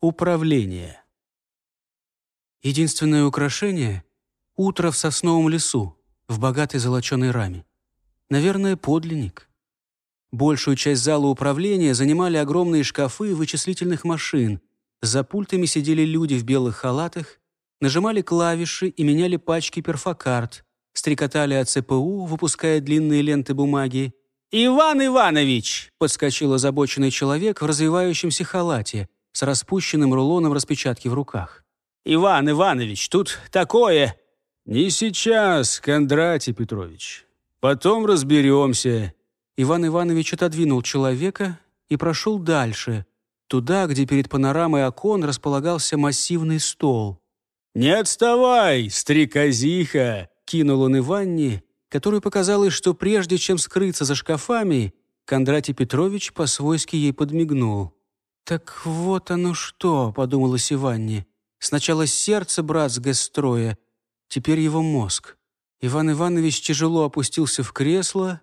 Управление. Единственное украшение — утро в сосновом лесу, в богатой золоченой раме. Наверное, подлинник. Большую часть зала управления занимали огромные шкафы вычислительных машин. За пультами сидели люди в белых халатах, нажимали клавиши и меняли пачки перфокарт, стрекотали от ЦПУ, выпуская длинные ленты бумаги. «Иван Иванович!» — подскочил озабоченный человек в развивающемся халате с распущенным рулоном распечатки в руках. «Иван Иванович, тут такое...» «Не сейчас, Кондратий Петрович. Потом разберемся». Иван Иванович отодвинул человека и прошел дальше, туда, где перед панорамой окон располагался массивный стол. «Не отставай, стрекозиха!» — кинул он Иванне, которой показалось, что прежде чем скрыться за шкафами, Кондратий Петрович по-свойски ей подмигнул. «Так вот оно что», — подумалась Иванне. «Сначала сердце брат с гастроя, теперь его мозг». Иван Иванович тяжело опустился в кресло,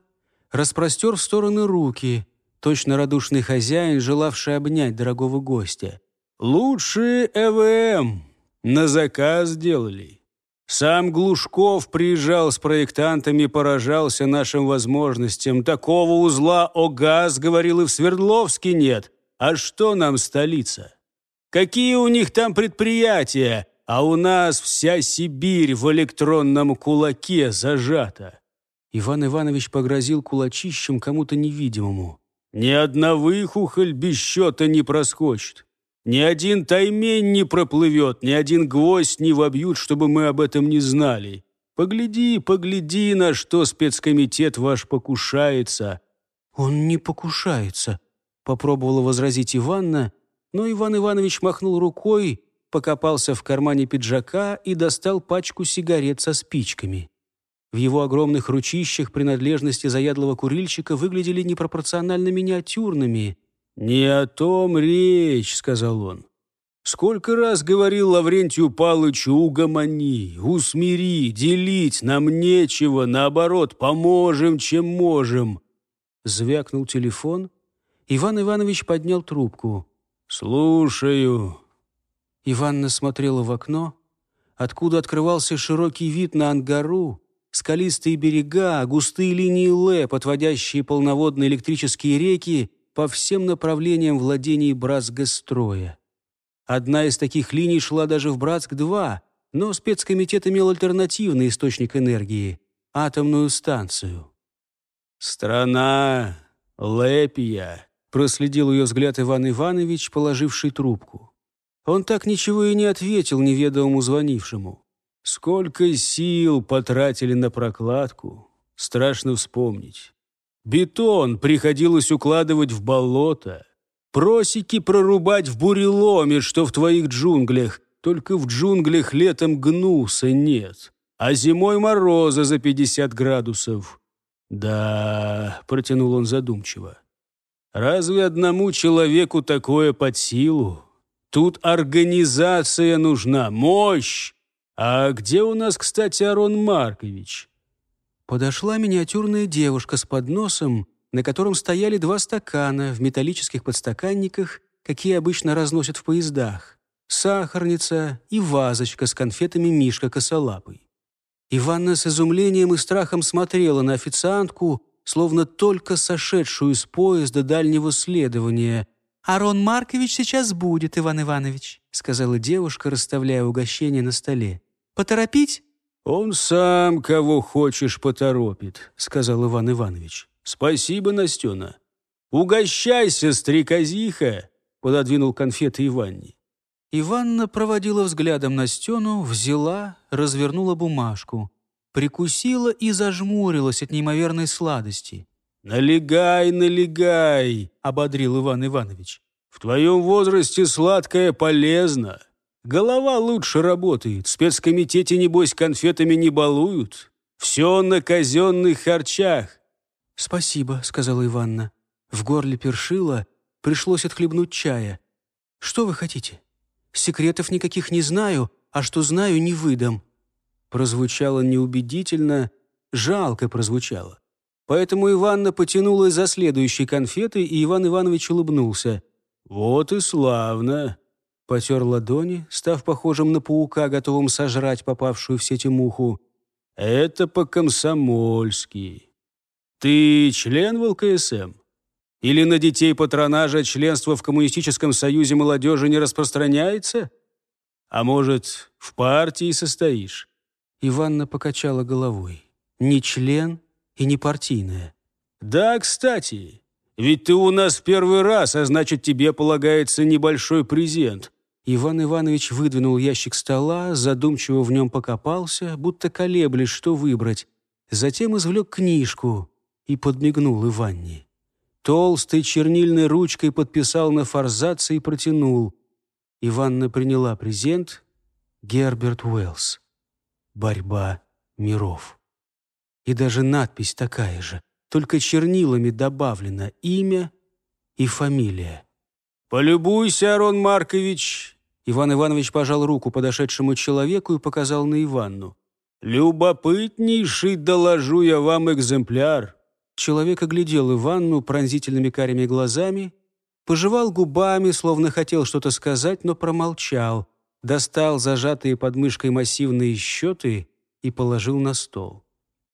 распростер в стороны руки, точно радушный хозяин, желавший обнять дорогого гостя. «Лучшие ЭВМ на заказ делали. Сам Глушков приезжал с проектантами, поражался нашим возможностям. Такого узла ОГАЗ, говорил, и в Свердловске нет. А что нам столица? Какие у них там предприятия? А у нас вся Сибирь в электронном кулаке зажата. Иван Иванович погрозил кулачищем кому-то невидимому. «Ни одна выхухоль без счета не проскочит. Ни один таймень не проплывет, ни один гвоздь не вобьют, чтобы мы об этом не знали. Погляди, погляди, на что спецкомитет ваш покушается». «Он не покушается», — попробовала возразить Иванна, но Иван Иванович махнул рукой, покопался в кармане пиджака и достал пачку сигарет со спичками. В его огромных ручищах принадлежности заядлого курильщика выглядели непропорционально миниатюрными — «Не о том речь», — сказал он. «Сколько раз говорил Лаврентию Палычу, угомони, усмири, делить нам нечего, наоборот, поможем, чем можем». Звякнул телефон. Иван Иванович поднял трубку. «Слушаю». Иванна смотрела в окно, откуда открывался широкий вид на Ангару, скалистые берега, густые линии ЛЭП, отводящие полноводные электрические реки по всем направлениям владений Братск-строя. Одна из таких линий шла даже в Братск-2, но спецкомитет имел альтернативный источник энергии – атомную станцию. «Страна Лепия», – проследил ее взгляд Иван Иванович, положивший трубку. Он так ничего и не ответил неведомому звонившему. «Сколько сил потратили на прокладку, страшно вспомнить. Бетон приходилось укладывать в болото. Просеки прорубать в буреломе, что в твоих джунглях. Только в джунглях летом гнуса нет, а зимой мороза за 50 градусов. «Да», — протянул он задумчиво, — «разве одному человеку такое под силу? Тут организация нужна, мощь. А где у нас, кстати, Арон Маркович?» Подошла миниатюрная девушка с подносом, на котором стояли два стакана в металлических подстаканниках, какие обычно разносят в поездах, сахарница и вазочка с конфетами Мишка косолапый. Иванна с изумлением и страхом смотрела на официантку, словно только сошедшую с поезда дальнего следования. «Арон Маркович сейчас будет, Иван Иванович», сказала девушка, расставляя угощение на столе. «Поторопить?» «Он сам кого хочешь поторопит», — сказал Иван Иванович. «Спасибо, Настена. Угощайся, стрекозиха!» — пододвинул конфеты Иванне. Иванна проводила взглядом Настену, взяла, развернула бумажку, прикусила и зажмурилась от неимоверной сладости. «Налегай, налегай!» — ободрил Иван Иванович. «В твоем возрасте сладкое полезно. Голова лучше работает. В спецкомитете, небось, конфетами не балуют. Все на казенных харчах». «Спасибо», — сказала Иванна. В горле першило, пришлось отхлебнуть чая. «Что вы хотите? Секретов никаких не знаю, а что знаю, не выдам». Прозвучало неубедительно, жалко прозвучало. Поэтому Иванна потянулась за следующей конфетой, и Иван Иванович улыбнулся. «Вот и славно. потер ладони, став похожим на паука, готовым сожрать попавшую в сети муху. «Это по-комсомольски. Ты член в ЛКСМ? Или на детей патронажа членство в Коммунистическом союзе молодежи не распространяется? А может, в партии состоишь?» Иванна покачала головой. «Не член и не партийная». «Да, кстати, ведь ты у нас первый раз, а значит, тебе полагается небольшой презент». Иван Иванович выдвинул ящик стола, задумчиво в нем покопался, будто колеблясь, что выбрать. Затем извлек книжку и подмигнул Иванне. Толстой чернильной ручкой подписал на форзаце и протянул. Иванна приняла презент. Герберт Уэллс. «Борьба миров». И даже надпись такая же — только чернилами добавлено имя и фамилия. «Полюбуйся, Арон Маркович!» Иван Иванович пожал руку подошедшему человеку и показал на Иванну. «Любопытнейший, доложу я вам, экземпляр!» Человек оглядел Иванну пронзительными карими глазами, пожевал губами, словно хотел что-то сказать, но промолчал, достал зажатые под мышкой массивные счеты и положил на стол.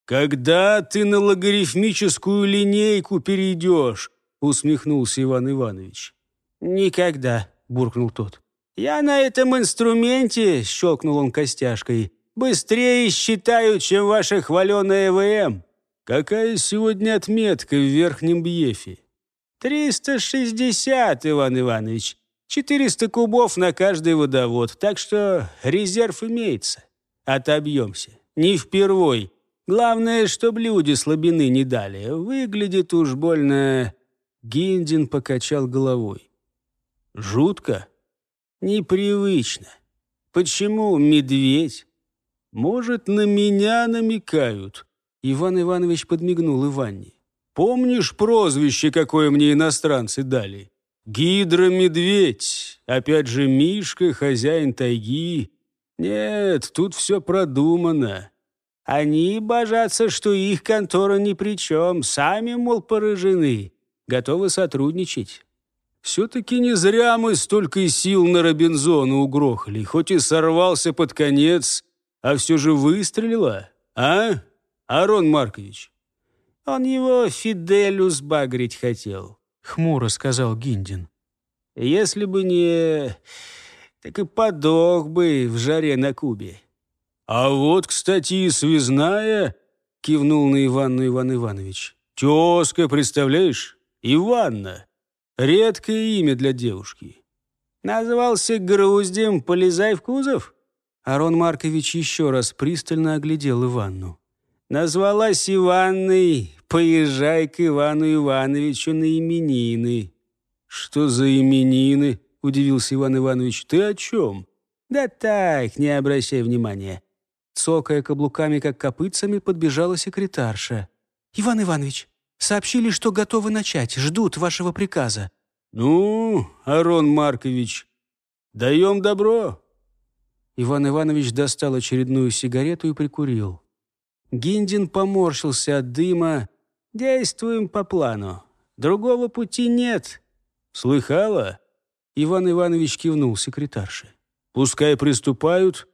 «Когда ты на логарифмическую линейку перейдешь?» усмехнулся Иван Иванович. «Никогда», — буркнул тот. «Я на этом инструменте», — щелкнул он костяшкой, «быстрее считаю, чем ваша хваленая ВМ». «Какая сегодня отметка в Верхнем Бьефе?» «Триста шестьдесят, Иван Иванович. Четыреста кубов на каждый водовод, так что резерв имеется. Отобьемся. Не впервой. Главное, чтоб люди слабины не дали. Выглядит уж больно...» Гиндин покачал головой. «Жутко? Непривычно. Почему медведь? Может, на меня намекают?» Иван Иванович подмигнул Иванне. «Помнишь прозвище, какое мне иностранцы дали? Гидромедведь. Опять же, Мишка, хозяин тайги. Нет, тут все продумано. Они божатся, что их контора ни при чем, сами, мол, поражены, готовы сотрудничать. Все-таки не зря мы столько сил на Робинзона угрохали, хоть и сорвался под конец, а все же выстрелило, а, Арон Маркович? Он его Фиделю сбагрить хотел, — хмуро сказал Гиндин. Если бы не... так и подох бы в жаре на Кубе. «А вот, кстати, и связная!» — кивнул на Иванну Иван Иванович. «Тезка, представляешь? Иванна. Редкое имя для девушки». «Назвался груздем, полезай в кузов?» Арон Маркович еще раз пристально оглядел Иванну. «Назвалась Иванной, поезжай к Ивану Ивановичу на именины». «Что за именины?» — удивился Иван Иванович. «Ты о чем?» «Да так, не обращай внимания. Цокая каблуками, как копытцами, подбежала секретарша. «Иван Иванович, сообщили, что готовы начать, ждут вашего приказа». «Ну, Арон Маркович, даем добро». Иван Иванович достал очередную сигарету и прикурил. Гиндин поморщился от дыма. «Действуем по плану. Другого пути нет». «Слыхала?» Иван Иванович кивнул секретарше. «Пускай приступают,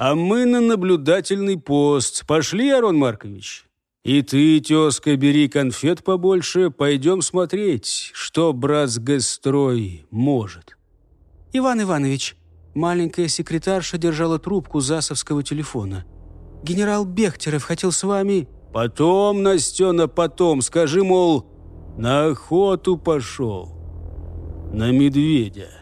а мы на наблюдательный пост. Пошли, Арон Маркович? И ты, тезка, бери конфет побольше, пойдем смотреть, что брат с Гэстрой может. Иван Иванович, маленькая секретарша держала трубку засовского телефона. Генерал Бехтерев хотел с вами... Потом, Настена, потом. Скажи, мол, на охоту пошел. На медведя.